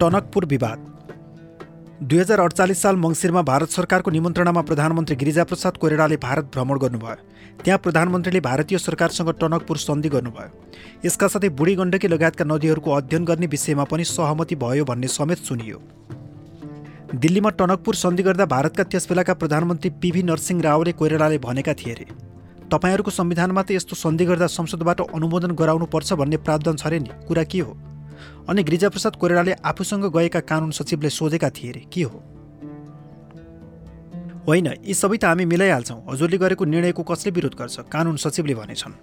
टनकपुर विवाद। दुई हजार अडचालिस साल मङ्सिरमा भारत सरकारको निमन्त्रणामा प्रधानमन्त्री गिरिजाप्रसाद कोइरालाले भारत भ्रमण गर्नुभयो। त्यहाँ प्रधानमन्त्रीले भारतीय सरकारसँग टनकपुर सन्धि गर्नुभयो। यसका साथै बुढी गण्डकी लगायतका नदीहरूको अध्ययन गर्ने विषयमा पनि सहमति भयो भन्ने समेत सुनियो। दिल्लीमा टनकपुर सन्धि गर्दा भारतका त्यसबेलाका प्रधानमन्त्री पिभी नरसिंह रावले कोइरालाले भनेका थिए अरे तपाईँहरूको संविधानमा त यस्तो सन्धि गर्दा संसदबाट अनुमोदन गराउनुपर्छ भन्ने प्रावधान छ अरे नि कुरा के हो? अनि गिरिजाप्रसाद कोइरालाले आफूसँग गएका कानुन सचिवले सोधेका थिए अरे के हो? होइन यी सबै त हामी मिलाइहाल्छौँ। हजुरले गरेको निर्णयको कसले विरोध गर्छ? कानुन सचिवले भनेछन्।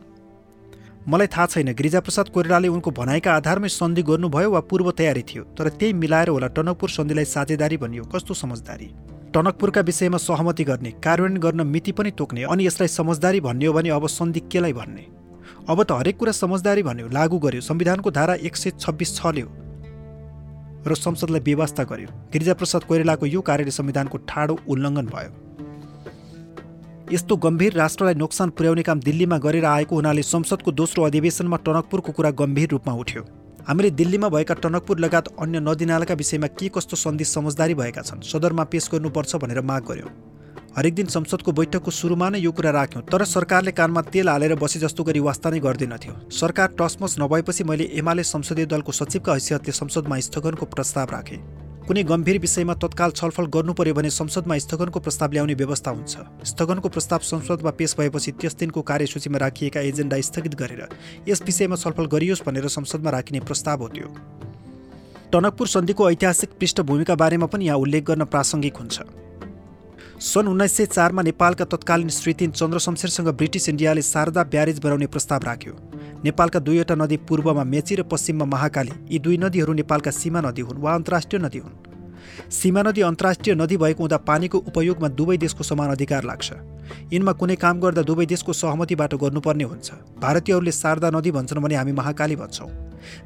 मलाई थाहा छैन गिरिजाप्रसाद कोइरालाले उनको भनाइका आधारमै सन्धि गर्नुभयो वा पूर्व तयारी थियो तर त्यही मिलाएर होला टनकपुर सन्धिलाई साझेदारी भनियो। कस्तो समझदारी? टनकपुरका विषयमा सहमति गर्ने कार्यान्वयन गर्न मिति पनि तोक्ने अनि यसलाई समझदारी भन्ने हो भने अब सन्धि केलाई भन्ने? अब त हरेक कुरा समझदारी भन्यो लागू गर्यो। संविधानको धारा एक सय छब्बिस छल्यो र संसदलाई व्यवस्था गर्यो। गिरिजाप्रसाद कोइरालाको यो कार्यले संविधानको ठाडो उल्लङ्घन भयो। यस्तो गम्भीर राष्ट्रलाई नोक्सान पुर्याउने काम दिल्लीमा गरेर आएको हुनाले संसदको दोस्रो अधिवेशनमा टनकपुरको कुरा गम्भीर रूपमा उठ्यो। हामीले दिल्लीमा भएका टनकपुर लगायत अन्य नदीनालाका विषयमा के कस्तो सन्धि समझदारी भएका छन् सदरमा पेश गर्नुपर्छ भनेर माग गर्यो। हरेक दिन संसदको बैठकको सुरुमा नै यो कुरा राख्यौँ तर सरकारले कानमा तेल हालेर बसे जस्तो गरी वास्ता नै गर्दैनथ्यो सरकार टसमस नभएपछि मैले एमाले संसदीय दलको सचिवका हैसियतले संसदमा स्थगनको प्रस्ताव राखेँ। कुनै गम्भीर विषयमा तत्काल छलफल गर्नु पर्यो भने संसदमा स्थगनको प्रस्ताव ल्याउने व्यवस्था हुन्छ। स्थगनको प्रस्ताव संसदमा पेश भएपछि त्यस दिनको कार्यसूचीमा राखिएका एजेन्डा स्थगित गरेर यस विषयमा छलफल गरियोस् भनेर संसदमा राखिने प्रस्ताव हो त्यो। टनकपुर सन्धिको ऐतिहासिक पृष्ठभूमिका बारेमा पनि यहाँ उल्लेख गर्न प्रासङ्गिक हुन्छ। सन् उन्नाइस सय चारमा नेपालका तत्कालीन श्रीतिन चन्द्र शमशेरसँग ब्रिटिस इन्डियाले शारदा ब्यारेज बनाउने प्रस्ताव राख्यो। नेपालका दुईवटा नदी पूर्वमा मेची र पश्चिममा महाकाली यी दुई नदीहरू नेपालका सीमा नदी हुन् वा अन्तर्राष्ट्रिय नदी हुन्। सीमा नदी अन्तर्राष्ट्रिय नदी भएको हुँदा पानीको उपयोगमा दुवै देशको समान अधिकार लाग्छ। यिनमा कुनै काम गर्दा दुवै देशको सहमतिबाट गर्नुपर्ने हुन्छ। भारतीयहरूले शारदा नदी भन्छन् भने हामी महाकाली भन्छौँ।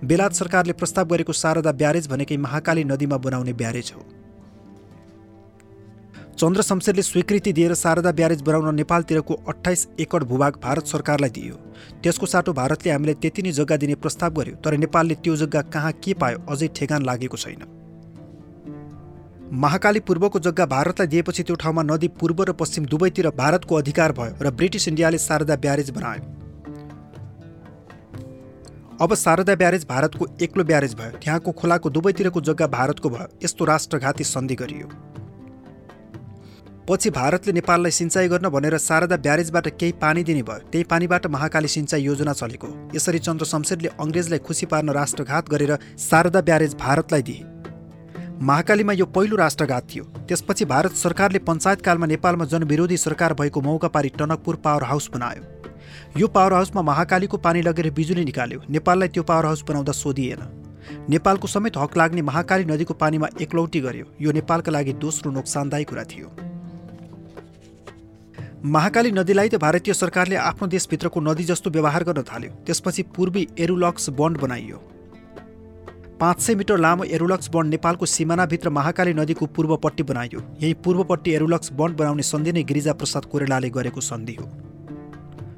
बेलायत सरकारले प्रस्ताव गरेको शारदा ब्यारेज भनेकै महाकाली नदीमा बनाउने ब्यारेज हो। चन्द्र शमशेरले स्वीकृति दिएर शारदा ब्यारेज बनाउन नेपालतिरको अठाइस एकड भूभाग भारत सरकारलाई दियो। त्यसको साटो भारतले हामीलाई त्यति नै जग्गा दिने प्रस्ताव गर्यो तर नेपालले त्यो जग्गा कहाँ के पायो अझै ठेगान लागेको छैन। महाकाली पूर्वको जग्गा भारतलाई दिएपछि त्यो ठाउँमा नदी पूर्व र पश्चिम दुवैतिर भारतको अधिकार भयो र ब्रिटिस इन्डियाले शारदा ब्यारेज बनायो। अब शारदा ब्यारेज भारतको एक्लो ब्यारेज भयो। त्यहाँको खोलाको दुवैतिरको जग्गा भारतको भयो। यस्तो राष्ट्रघाती सन्धि गरियो। पछि भारतले नेपाललाई सिँचाइ गर्न भनेर शारदा ब्यारेजबाट केही पानी दिने भयो त्यही पानीबाट महाकाली सिँचाइ योजना चलेको। यसरी चन्द्र शमशेरले अङ्ग्रेजलाई खुसी पार्न राष्ट्रघात गरेर शारदा ब्यारेज भारतलाई दिए। महाकालीमा यो पहिलो राष्ट्रघात थियो। त्यसपछि भारत सरकारले पञ्चायतकालमा नेपालमा जनविरोधी सरकार भएको मौका पारी टनकपुर पावर हाउस बनायो। यो पावर हाउसमा महाकालीको पानी लगेर बिजुली निकाल्यो। नेपाललाई त्यो पावर हाउस बनाउँदा सोधिएन। नेपालको समेत हक लाग्ने महाकाली नदीको पानीमा एकलौटी गर्यो। यो नेपालका लागि दोस्रो नोक्सानदायी कुरा थियो। महाकाली नदीलाई त भारतीय सरकारले आफ्नो देशभित्रको नदी जस्तो व्यवहार गर्न थाल्यो। त्यसपछि पूर्वी एरुलक्स बन्ड बनाइयो। पाँच सय मिटर लामो एरुलक्स बन्ड नेपालको सिमानाभित्र महाकाली नदीको पूर्वपट्टि बनाइयो। यही पूर्वपट्टि एरुलक्स बन्ड बनाउने सन्धि नै गिरिजाप्रसाद कोइरालाले गरेको सन्धि हो।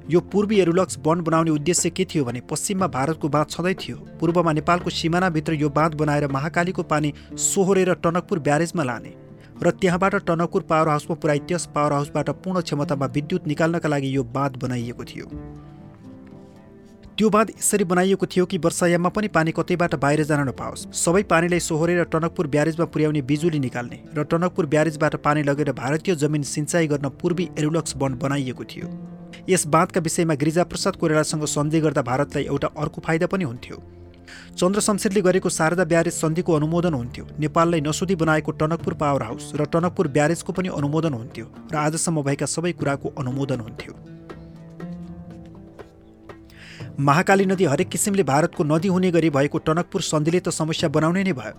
यो पूर्वी एरुलक्स बन्ड बनाउने उद्देश्य के थियो भने पश्चिममा भारतको बाँध छँदै थियो। पूर्वमा नेपालको सिमानाभित्र यो बाँध बनाएर महाकालीको पानी सोहोरेर टनकपुर ब्यारेजमा लाने। र त्यहाँबाट टनकपुर पावर हाउसमा पुऱ्याइ त्यस पावर हाउसबाट पूर्ण क्षमतामा विद्युत निकाल्नका लागि यो बाँध बनाइएको थियो। त्यो बाँध यसरी बनाइएको थियो कि वर्षायाममा पनि पानी कतैबाट बाहिर जान नपाओस्। सबै पानीलाई सोहोरेर टनकपुर ब्यारेजमा पुर्याउने बिजुली निकाल्ने र टनकपुर ब्यारेजबाट पानी लगेर भारतीय जमिन सिँचाइ गर्न पूर्वी एरुलक्स बन्ड बनाइएको थियो। यस बाँधका विषयमा गिरिजाप्रसाद कोइरालासँग सन्धि गर्दा भारतलाई एउटा अर्को फाइदा पनि हुन्थ्यो। चन्द्र शमशेरले गरेको शारदा ब्यारेज सन्धिको अनुमोदन हुन्थ्यो। नेपाललाई नसुधी बनाएको टनकपुर पावर हाउस र टनकपुर ब्यारेजको पनि अनुमोदन हुन्थ्यो र आजसम्म भएका सबै कुराको अनुमोदन हुन्थ्यो। महाकाली नदी हरेक किसिमले भारतको नदी हुने गरी भएको टनकपुर सन्धिले त समस्या बनाउने नै भयो।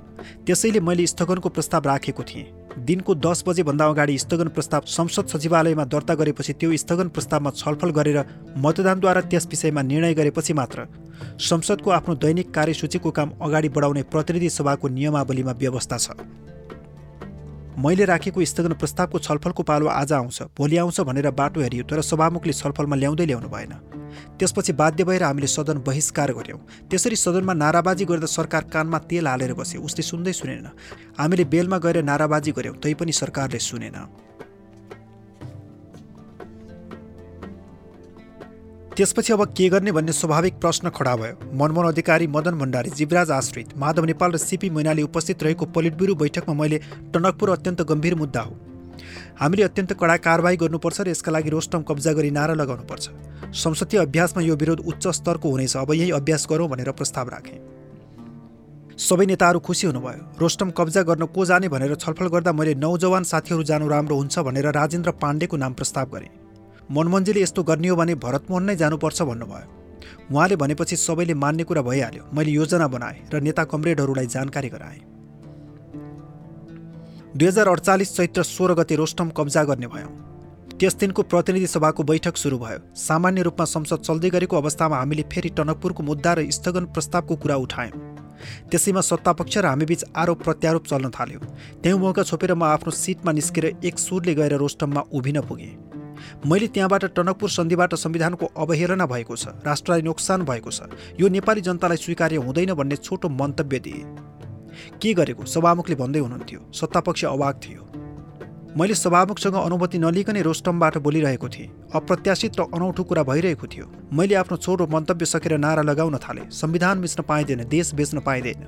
त्यसैले मैले स्थगनको प्रस्ताव राखेको थिएँ। दिनको दस बजेभन्दा अगाडि स्थगन प्रस्ताव संसद सचिवालयमा दर्ता गरेपछि त्यो स्थगन प्रस्तावमा छलफल गरेर मतदानद्वारा त्यस विषयमा निर्णय गरेपछि मात्र। संसदको आफ्नो दैनिक कार्यसूचीको काम अगाडि बढाउने प्रतिनिधि सभाको नियमावलीमा व्यवस्था छ। मैले राखेको स्थगन प्रस्तावको छलफलको पालो आज आउँछ भोलि आउँछ भनेर बाटो हेरियो तर सभामुखले छलफलमा ल्याउँदै ल्याउनु भएन। त्यसपछि बाध्य भएर हामीले सदन बहिष्कार गऱ्यौँ त्यसरी सदनमा नाराबाजी गर्दा सरकार कानमा तेल हालेर बसे उसले सुन्दै सुनेन। हामीले बेलमा गएर नाराबाजी गऱ्यौँ तैपनि सरकारले सुनेन। त्यसपछि अब के गर्ने भन्ने स्वाभाविक प्रश्न खडा भयो। मनमोहन अधिकारी मदन भण्डारी जीवराज आश्रित माधव नेपाल र सिपी मैनाली उपस्थित रहेको पोलिटब्युरो बैठकमा मैले टनकपुर अत्यन्त गम्भीर मुद्दा हो। हामीले अत्यन्त कडा कारवाही गर्नुपर्छ र यसका लागि रोस्टम कब्जा गरी नारा लगाउनुपर्छ। संसदीय अभ्यासमा यो विरोध उच्च स्तरको हुनेछ। अब यही अभ्यास गरौँ भनेर प्रस्ताव राखेँ। सबै नेताहरू खुसी हुनुभयो। रोस्टम कब्जा गर्न को जाने भनेर छलफल गर्दा मैले नौजवान साथीहरू जानु राम्रो हुन्छ भनेर राजेन्द्र पाण्डेको नाम प्रस्ताव गरेँ। मनमोहनजीले यस्तो गर्ने हो भने भरतमोहन नै जानुपर्छ भन्नुभयो। उहाँले भनेपछि सबैले मान्ने कुरा भइहाल्यो। मैले योजना बनाएँ र नेता कमरेडहरूलाई जानकारी गराएँ। दुई हजार अडचालिस चैत्र सोह्र गते रोस्टम कब्जा गर्ने भयौँ। त्यस दिनको प्रतिनिधि सभाको बैठक सुरु भयो। सामान्य रूपमा संसद चल्दै गरेको अवस्थामा हामीले फेरि टनकपुरको मुद्दा र स्थगन प्रस्तावको कुरा उठायौँ। त्यसैमा सत्तापक्ष र हामीबीच आरोप प्रत्यारोप चल्न थाल्यो। त्यही मौका छोपेर म आफ्नो सिटमा निस्केर एक सुरले गएर रोस्टममा उभिन पुगेँ। मैले त्यहाँबाट टनकपुर सन्धिबाट संविधानको अवहेलना भएको छ राष्ट्रलाई नोक्सान भएको छ। यो नेपाली जनतालाई स्वीकार्य हुँदैन भन्ने छोटो मन्तव्य दिए। के गरेको? सभामुखले भन्दै हुनुहुन्थ्यो। सत्तापक्ष अवाक थियो। मैले सभामुखसँग अनुमति नलिकनै रोस्टमबाट बोलिरहेको थिएँ। अप्रत्याशित र अनौठो कुरा भइरहेको थियो। मैले आफ्नो छोटो मन्तव्य सकेर नारा लगाउन थालेँ। संविधान मिच्न पाइँदैन देश बेच्न पाइँदैन।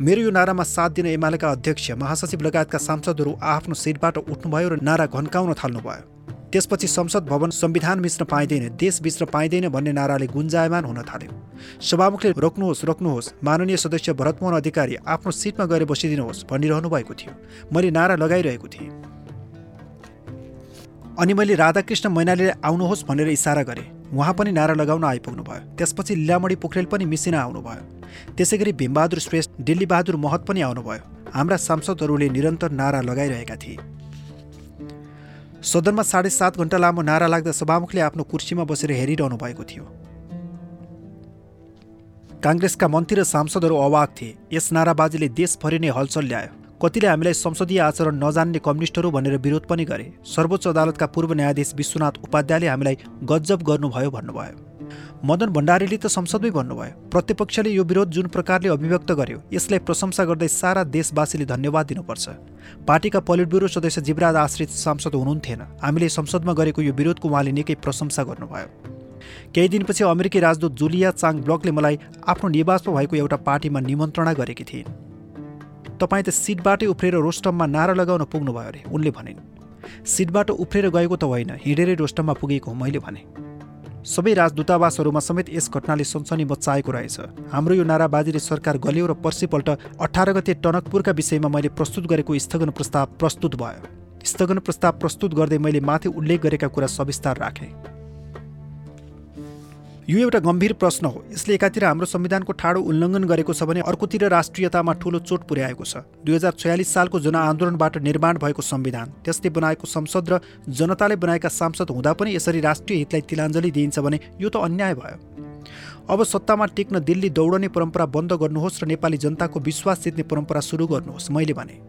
मेरो यो नारामा साथ दिन एमालेका अध्यक्ष महासचिव लगायतका सांसदहरू आफ्नो सिटबाट उठ्नुभयो र नारा घन्काउन थाल्नुभयो। त्यसपछि संसद भवन संविधान मिच्न पाइँदैन देश बिच्न पाइँदैन भन्ने नाराले गुन्जायमान हुन थाल्यो। सभामुखले रोक्नुहोस् रोक्नुहोस् माननीय सदस्य भरतमोहन अधिकारी आफ्नो सिटमा गएर बसिदिनुहोस् भनिरहनु भएको थियो। मैले नारा लगाइरहेको थिएँ। अनि मैले राधाकृष्ण मैनालीले आउनुहोस् भनेर इसारा गरेँ। उहाँ पनि नारा लगाउन आइपुग्नु भयो त्यसपछि लीलामणि पोखरेल पनि मिसिन आउनुभयो। त्यसै गरी भीमबहादुर श्रेष्ठ दिल्लीबहादुर महत पनि आउनुभयो। हाम्रा सांसदहरूले निरन्तर नारा लगाइरहेका थिए। सदनमा साढे सात घन्टा लामो नारा लाग्दा सभामुखले आफ्नो कुर्सीमा बसेर हेरिरहनु भएको थियो। काङ्ग्रेसका मन्त्री र सांसदहरू अवाक थिए। यस नाराबाजीले देशभरि नै हलचल ल्यायो। कतिले हामीलाई संसदीय आचरण नजान्ने कम्युनिस्टहरू भनेर विरोध पनि गरे। सर्वोच्च अदालतका पूर्व न्यायाधीश विश्वनाथ उपाध्यायले हामीलाई गजब गर्नुभयो भन्नुभयो। मदन भण्डारीले त संसदमै भन्नुभयो प्रतिपक्षले यो विरोध जुन प्रकारले अभिव्यक्त गर्यो यसलाई प्रशंसा गर्दै सारा देशवासीले धन्यवाद दिनुपर्छ। पार्टीका पोलिट ब्युरो सदस्य जीवराज आश्रित सांसद हुनुहुन्थेन। हामीले संसदमा गरेको यो विरोधको उहाँले निकै प्रशंसा गर्नुभयो। केही दिनपछि अमेरिकी राजदूत जुलिया चाङ ब्लकले मलाई आफ्नो निवासमा भएको एउटा पार्टीमा निमन्त्रणा गरेकी थिइन्। तपाईँ त सिटबाटै उफ्रेर रोस्टममा नारा लगाउन पुग्नुभयो अरे उनले भनिन्। सिटबाट उफ्रेर गएको त होइन हिँडेरै रोस्टममा पुगेको मैले भने। सबै राजदूतावासहरूमा समेत यस घटनाले सनसनी मचाएको रहेछ। हाम्रो यो नाराबाजीले सरकार गल्यो र पर्सिपल्ट अठार गते टनकपुरका विषयमा मैले प्रस्तुत गरेको स्थगन प्रस्ताव प्रस्तुत भयो। स्थगन प्रस्ताव प्रस्तुत गर्दै मैले माथि उल्लेख गरेका कुरा सविस्तार राखेँ। यो एउटा गम्भीर प्रश्न हो। यसले एकातिर हाम्रो संविधानको ठाडो उल्लङ्घन गरेको छ भने अर्कोतिर राष्ट्रियतामा ठूलो चोट पुर्याएको छ। दुई हजार छयालिस सालको जनआन्दोलनबाट निर्माण भएको संविधान त्यसले बनाएको संसद र जनताले बनाएका सांसद हुँदा पनि यसरी राष्ट्रिय हितलाई तिलाञ्जली दिइन्छ भने यो त अन्याय भयो। अब सत्तामा टेक्न दिल्ली दौडने परम्परा बन्द गर्नुहोस् र नेपाली जनताको विश्वास जित्ने परम्परा सुरु गर्नुहोस् मैले भने।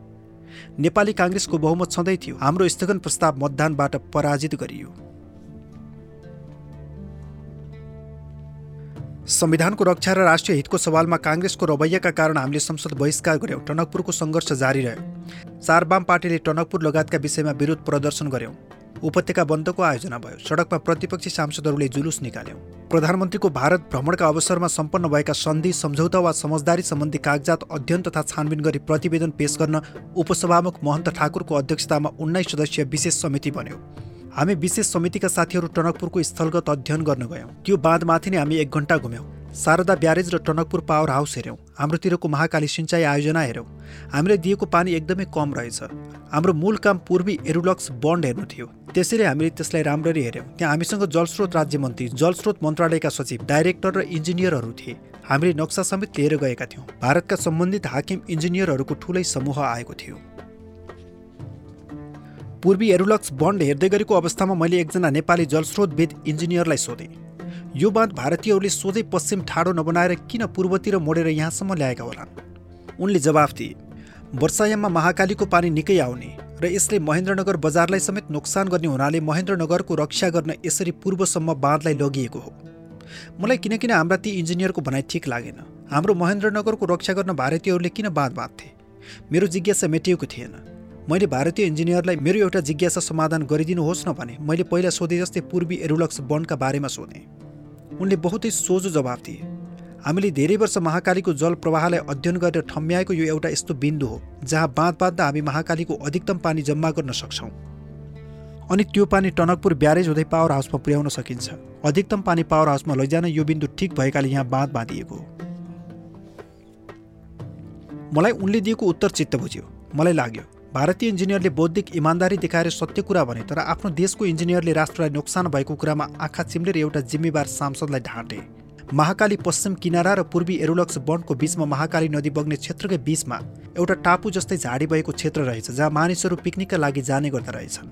नेपाली काङ्ग्रेसको बहुमत छँदै थियो। हाम्रो स्थगन प्रस्ताव मतदानबाट पराजित गरियो। संविधानको रक्षा र राष्ट्रिय हितको सवालमा काङ्ग्रेसको रवैयाका कारण हामीले संसद बहिष्कार गऱ्यौँ टनकपुरको सङ्घर्ष जारी रह्यो। चार वाम पार्टीले टनकपुर लगायतका विषयमा विरोध प्रदर्शन गऱ्यौँ उपत्यका बन्दको आयोजना भयो। सडकमा प्रतिपक्षी सांसदहरूले जुलुस निकाल्यौँ। प्रधानमन्त्रीको भारत भ्रमणका अवसरमा सम्पन्न भएका सन्धि सम्झौता वा समझदारी सम्बन्धी कागजात अध्ययन तथा छानबिन गरी प्रतिवेदन पेश गर्न उपसभामुख महन्त ठाकुरको अध्यक्षतामा उन्नाइस सदस्यीय विशेष समिति बन्यो। हामी विशेष समितिका साथीहरू टनकपुरको स्थलगत अध्ययन गर्न गयौँ। त्यो बाँधमाथि नै हामी एक घन्टा घुम्यौँ। शारदा ब्यारेज र टनकपुर पावर हाउस हेऱ्यौँ। हाम्रोतिरको महाकाली सिँचाइ आयोजना हेऱ्यौँ। हामीले दिएको पानी एकदमै कम रहेछ। हाम्रो मूल काम पूर्वी एरुलक्स बन्ड हेर्नु थियो। त्यसैले हामीले त्यसलाई राम्ररी हेऱ्यौँ। त्यहाँ हामीसँग जलस्रोत राज्यमन्त्री जलस्रोत मन्त्रालयका सचिव डाइरेक्टर र इन्जिनियरहरू थिए। हामीले नक्सा समेत लिएर गएका थियौँ। भारतका सम्बन्धित हाकिम इन्जिनियरहरूको ठुलै समूह आएको थियो। पूर्वी एरुलक्स बन्ड हेर्दै गरेको अवस्थामा मैले एकजना नेपाली जलस्रोतविद इन्जिनियरलाई सोधेँ। यो बाँध भारतीयहरूले सोझै पश्चिम ठाडो नबनाएर किन पूर्वतिर मोडेर यहाँसम्म ल्याएका होलान्? उनले जवाफ दिए वर्षायाममा महाकालीको पानी निकै आउने र यसले महेन्द्रनगर बजारलाई समेत नोक्सान गर्ने हुनाले महेन्द्रनगरको रक्षा गर्न यसरी पूर्वसम्म बाँधलाई लगिएको हो। मलाई किनकिन हाम्रा ती इन्जिनियरको भनाइ ठिक लागेन। हाम्रो महेन्द्रनगरको रक्षा गर्न भारतीयहरूले किन बाँध बाँध्थे? मेरो जिज्ञासा मेटिएको थिएन। मैले भारतीय इन्जिनियरलाई मेरो एउटा जिज्ञासा समाधान गरिदिनुहोस् न भने मैले पहिला सोधे जस्तै पूर्वी एरुलक्स वनका बारेमा सोधेँ। उनले बहुतै सोझो जवाब दिए। हामीले धेरै वर्ष महाकालीको जल प्रवाहलाई अध्ययन गरेर ठम्म्याएको यो एउटा यस्तो बिन्दु हो जहाँ बाँध बाँध्दा हामी महाकालीको अधिकतम पानी जम्मा गर्न सक्छौँ। अनि त्यो पानी टनकपुर ब्यारेज हुँदै पावर हाउसमा पुर्याउन सकिन्छ। अधिकतम पानी पावर हाउसमा लैजान यो बिन्दु ठिक भएकाले यहाँ बाँध बाँधिएको हो। मलाई उनले दिएको उत्तर चित्त बुझ्यो। मलाई लाग्यो भारतीय इन्जिनियरले बौद्धिक इमान्दारी देखाएर सत्य कुरा भने तर आफ्नो देशको इन्जिनियरले राष्ट्रलाई नोक्सान भएको कुरामा आँखा चिम्लेर एउटा जिम्मेवार सांसदलाई ढाँटे। महाकाली पश्चिम किनारा र पूर्वी एरोलक्स वनको बिचमा महाकाली नदी बग्ने क्षेत्रकै बिचमा एउटा टापु जस्तै झाडी भएको क्षेत्र रहेछ जहाँ मानिसहरू पिकनिकका लागि जाने गर्दा रहेछन्।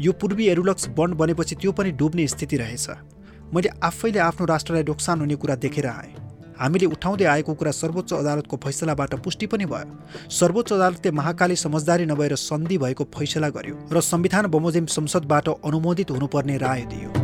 यो पूर्वी एरुलक्स वन बनेपछि त्यो पनि डुब्ने स्थिति रहेछ। मैले आफैले आफ्नो राष्ट्रलाई नोक्सान हुने कुरा देखेर आएँ। हामीले उठाउँदै आएको कुरा सर्वोच्च अदालतको फैसलाबाट पुष्टि पनि भयो। सर्वोच्च अदालतले महाकाली समझदारी नभएर सन्धि भएको फैसला गर्यो र संविधान बमोजिम संसदबाट अनुमोदित हुनुपर्ने राय दियो।